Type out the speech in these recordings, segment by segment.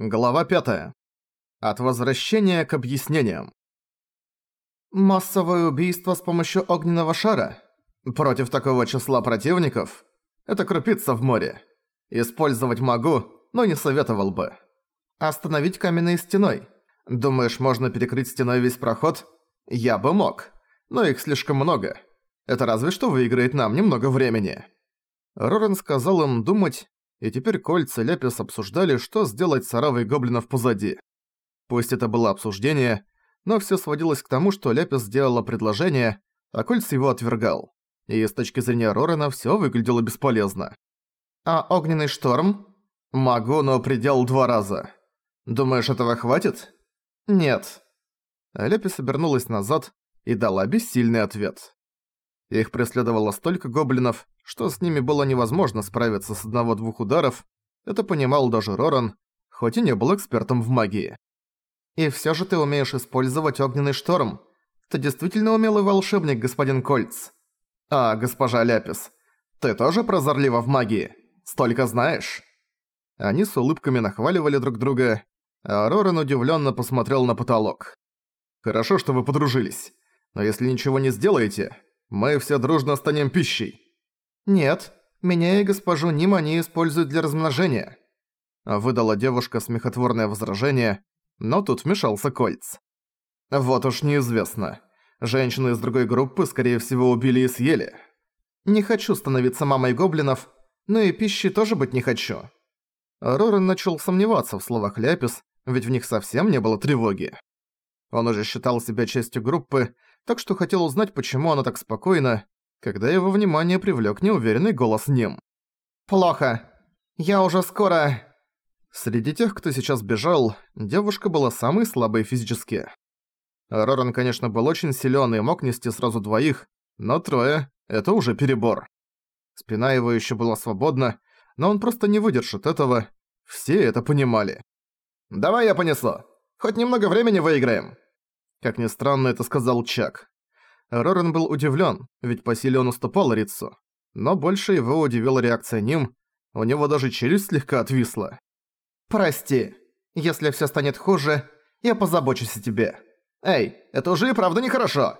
Глава 5. От возвращения к объяснениям. Массовое убийство с помощью огненного шара? Против такого числа противников? Это крупица в море. Использовать могу, но не советовал бы. Остановить каменной стеной? Думаешь, можно перекрыть стеной весь проход? Я бы мог, но их слишком много. Это разве что выиграет нам немного времени. Рорен сказал им думать, и теперь Кольц и Лепис обсуждали, что сделать с оравой гоблинов позади. Пусть это было обсуждение, но всё сводилось к тому, что Лепис сделала предложение, а Кольц его отвергал. И с точки зрения Рорена всё выглядело бесполезно. «А огненный шторм?» «Могу, но предел два раза. Думаешь, этого хватит?» «Нет». Лепис обернулась назад и дала бессильный ответ. Их преследовало столько гоблинов, что с ними было невозможно справиться с одного-двух ударов, это понимал даже Роран, хоть и не был экспертом в магии. «И всё же ты умеешь использовать огненный шторм. Ты действительно умелый волшебник, господин Кольц. А, госпожа Ляпис, ты тоже прозорлива в магии? Столько знаешь?» Они с улыбками нахваливали друг друга, а Роран удивлённо посмотрел на потолок. «Хорошо, что вы подружились. Но если ничего не сделаете, мы все дружно станем пищей». «Нет, меня и госпожу Ним они используют для размножения», выдала девушка смехотворное возражение, но тут вмешался Кольц. «Вот уж неизвестно. Женщины из другой группы, скорее всего, убили и съели. Не хочу становиться мамой гоблинов, но и пищи тоже быть не хочу». Рорен начал сомневаться в словах Ляпис, ведь в них совсем не было тревоги. Он уже считал себя частью группы, так что хотел узнать, почему она так спокойна, когда его внимание привлёк неуверенный голос Ним. «Плохо. Я уже скоро...» Среди тех, кто сейчас бежал, девушка была самой слабой физически. Роран, конечно, был очень силён и мог нести сразу двоих, но трое — это уже перебор. Спина его ещё была свободна, но он просто не выдержит этого. Все это понимали. «Давай я понесу. Хоть немного времени выиграем». Как ни странно, это сказал Чак. Рорен был удивлен, ведь по силе он уступал Рицу. Но больше его удивила реакция Ним, у него даже челюсть слегка отвисла. «Прости, если все станет хуже, я позабочусь о тебе. Эй, это уже и правда нехорошо!»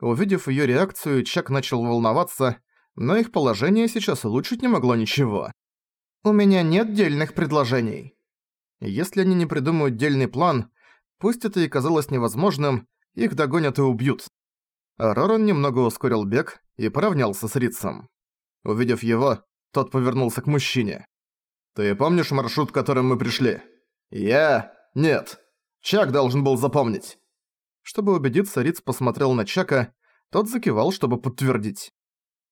Увидев ее реакцию, Чак начал волноваться, но их положение сейчас улучшить не могло ничего. «У меня нет дельных предложений». Если они не придумают дельный план, пусть это и казалось невозможным, их догонят и убьют. Роран немного ускорил бег и поравнялся с Рицем. Увидев его, тот повернулся к мужчине. «Ты помнишь маршрут, которым мы пришли?» «Я? Нет. Чак должен был запомнить». Чтобы убедиться, Риц посмотрел на Чака, тот закивал, чтобы подтвердить.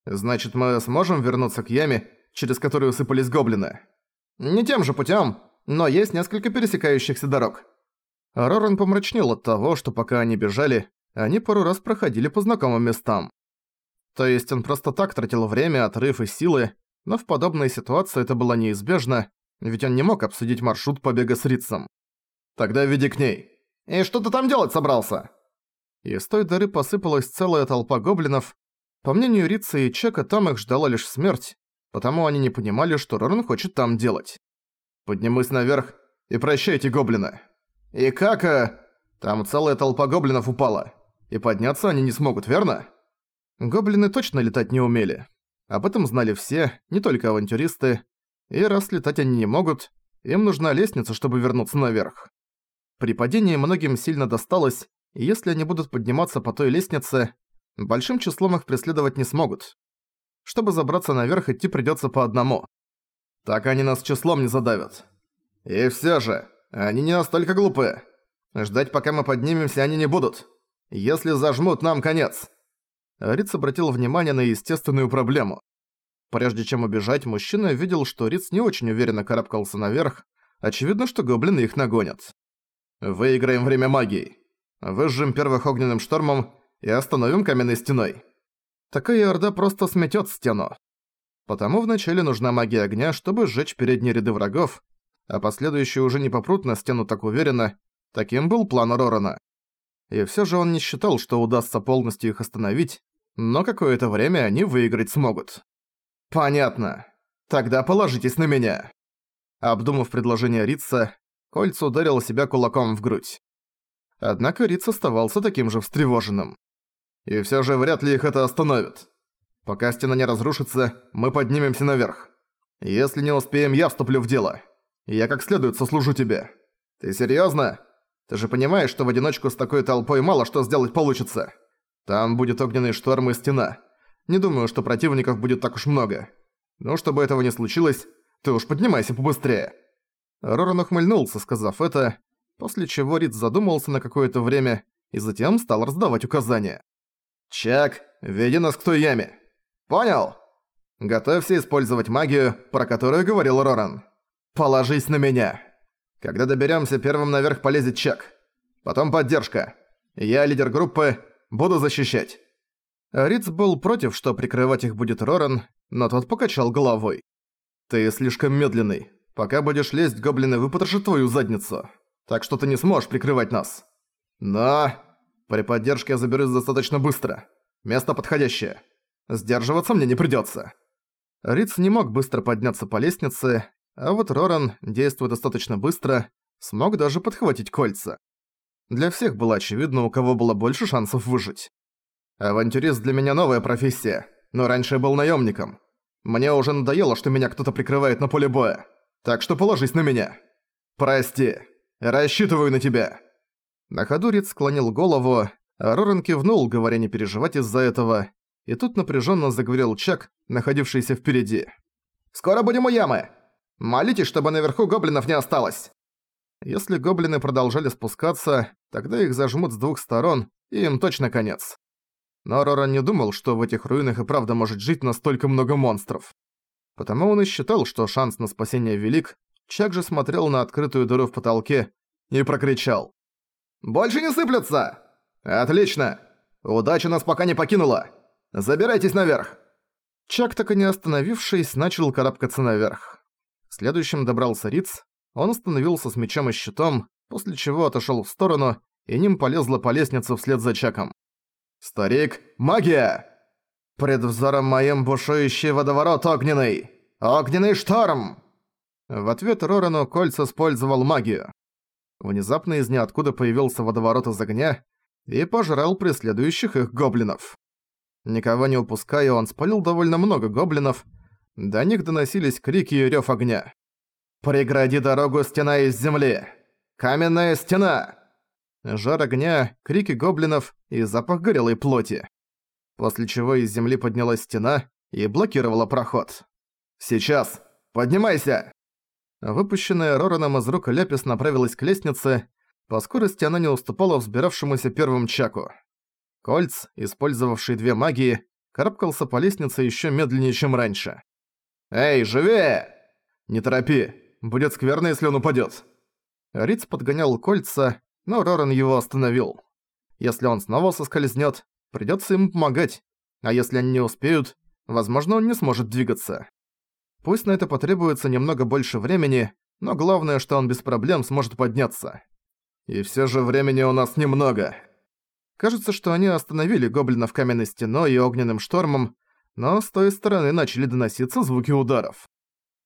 «Значит, мы сможем вернуться к яме, через которую сыпались гоблины?» «Не тем же путем, но есть несколько пересекающихся дорог». Роран помрачнел от того, что пока они бежали, они пару раз проходили по знакомым местам. То есть он просто так тратил время, отрыв и силы, но в подобной ситуации это было неизбежно, ведь он не мог обсудить маршрут побега с Рицем. «Тогда веди к ней». «И что ты там делать собрался?» Из той дыры посыпалась целая толпа гоблинов. По мнению Рица и Чека, там их ждала лишь смерть, потому они не понимали, что Роран хочет там делать. «Поднимусь наверх и прощайте, гоблины». «И как, а...» «Там целая толпа гоблинов упала. И подняться они не смогут, верно? Гоблины точно летать не умели. Об этом знали все, не только авантюристы. И раз летать они не могут, им нужна лестница, чтобы вернуться наверх. При падении многим сильно досталось, и если они будут подниматься по той лестнице, большим числом их преследовать не смогут. Чтобы забраться наверх, идти придётся по одному. Так они нас числом не задавят. И всё же, они не настолько глупы. Ждать, пока мы поднимемся, они не будут. Если зажмут, нам конец!» Риц обратил внимание на естественную проблему. Прежде чем убежать, мужчина видел, что Риц не очень уверенно карабкался наверх. Очевидно, что гоблины их нагонят. «Выиграем время магии. Выжжем первых огненным штормом и остановим каменной стеной». Такая орда просто сметет стену. Потому вначале нужна магия огня, чтобы сжечь передние ряды врагов, а последующие уже не попрут на стену так уверенно. Таким был план Рорана. И всё же он не считал, что удастся полностью их остановить, но какое-то время они выиграть смогут. «Понятно. Тогда положитесь на меня». Обдумав предложение Рица, Кольц ударил себя кулаком в грудь. Однако Риц оставался таким же встревоженным. И всё же вряд ли их это остановит. Пока стена не разрушится, мы поднимемся наверх. Если не успеем, я вступлю в дело. Я как следует сослужу тебе. Ты серьёзно? Ты же понимаешь, что в одиночку с такой толпой мало что сделать получится. Там будет огненный шторм и стена. Не думаю, что противников будет так уж много. Но чтобы этого не случилось, ты уж поднимайся побыстрее». Роран ухмыльнулся, сказав это, после чего Рид задумался на какое-то время и затем стал раздавать указания. «Чак, веди нас к той яме. Понял? Готовься использовать магию, про которую говорил Роран. Положись на меня. Когда доберемся, первым наверх полезет Чак. Потом поддержка. Я лидер группы, буду защищать». Риц был против, что прикрывать их будет Роран, но тот покачал головой. «Ты слишком медленный. Пока будешь лезть, гоблины выпотрошат твою задницу. Так что ты не сможешь прикрывать нас. Но... При поддержке я заберусь достаточно быстро. Место подходящее. Сдерживаться мне не придётся». Риц не мог быстро подняться по лестнице, а вот Роран, действуя достаточно быстро, смог даже подхватить кольца. Для всех было очевидно, у кого было больше шансов выжить. Авантюрист для меня новая профессия, но раньше я был наемником. Мне уже надоело, что меня кто-то прикрывает на поле боя. Так что положись на меня. Прости. Рассчитываю на тебя. На ходу Рид склонил голову, а Роран кивнул, говоря не переживать из-за этого, и тут напряженно заговорил Чак, находившийся впереди. «Скоро будем у ямы! Молитесь, чтобы наверху гоблинов не осталось!» Если гоблины продолжали спускаться, тогда их зажмут с двух сторон, и им точно конец. Но Роран не думал, что в этих руинах и правда может жить настолько много монстров. Потому он и считал, что шанс на спасение велик, Чак же смотрел на открытую дыру в потолке и прокричал. «Больше не сыплются! Отлично! Удача нас пока не покинула! Забирайтесь наверх!» Чак, так и не остановившись, начал карабкаться наверх. Следующим добрался Риц, он остановился с мечом и щитом, после чего отошёл в сторону, и ним полезла по лестнице вслед за Чаком. «Старик, магия!» «Пред взором моим бушующий водоворот огненный! Огненный шторм!» В ответ Рорану Кольц использовал магию. Внезапно из ниоткуда появился водоворот из огня и пожрал преследующих их гоблинов. Никого не упуская, он спалил довольно много гоблинов, до них доносились крики и рёв огня. «Прегради дорогу стена из земли! Каменная стена!» жар огня, крики гоблинов и запах горелой плоти. После чего из земли поднялась стена и блокировала проход. «Сейчас! Поднимайся!» Выпущенная Рораном из рук Ляпис направилась к лестнице, по скорости она не уступала взбиравшемуся первым Чаку. Кольц, использовавший две магии, карабкался по лестнице ещё медленнее, чем раньше. «Эй, живее!» «Не торопи, будет скверно, если он упадёт». Риц подгонял кольца, но Роран его остановил. Если он снова соскользнет, придется ему помогать, а если они не успеют, возможно, он не сможет двигаться. Пусть на это потребуется немного больше времени, но главное, что он без проблем сможет подняться. И все же времени у нас немного. Кажется, что они остановили гоблинов каменной стеной и огненным штормом, но с той стороны начали доноситься звуки ударов.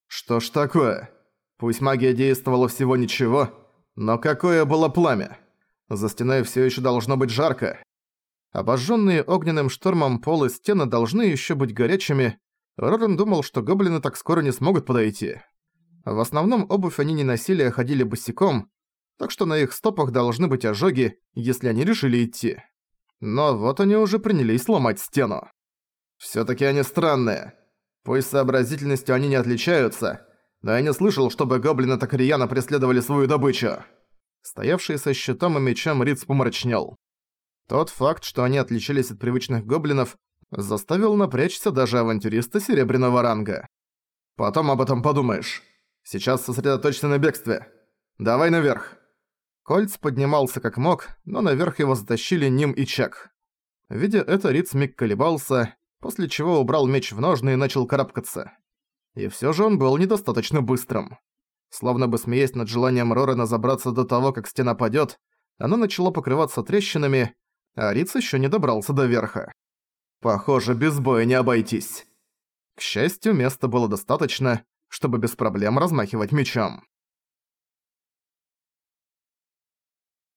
Что ж такое? Пусть магия действовала всего ничего, но какое было пламя! За стеной все еще должно быть жарко. Обожженные огненным штормом пол и стены должны еще быть горячими. Рорен думал, что гоблины так скоро не смогут подойти. В основном обувь они не носили, а ходили босиком, так что на их стопах должны быть ожоги, если они решили идти. Но вот они уже принялись сломать стену. Все таки они странные. Пусть сообразительностью они не отличаются, но я не слышал, чтобы гоблины так рьяно преследовали свою добычу. Стоявший со щитом и мечом Риц помрачнел. Тот факт, что они отличались от привычных гоблинов, заставил напрячься даже авантюриста серебряного ранга. «Потом об этом подумаешь. Сейчас сосредоточься на бегстве. Давай наверх». Кольц поднимался как мог, но наверх его затащили Ним и Чак. Видя это, Риц миг колебался, после чего убрал меч в ножны и начал карабкаться. И всё же он был недостаточно быстрым. Словно бы смеясь над желанием Рорена забраться до того, как стена падёт, она начала покрываться трещинами, а Риц ещё не добрался до верха. Похоже, без боя не обойтись. К счастью, места было достаточно, чтобы без проблем размахивать мечом.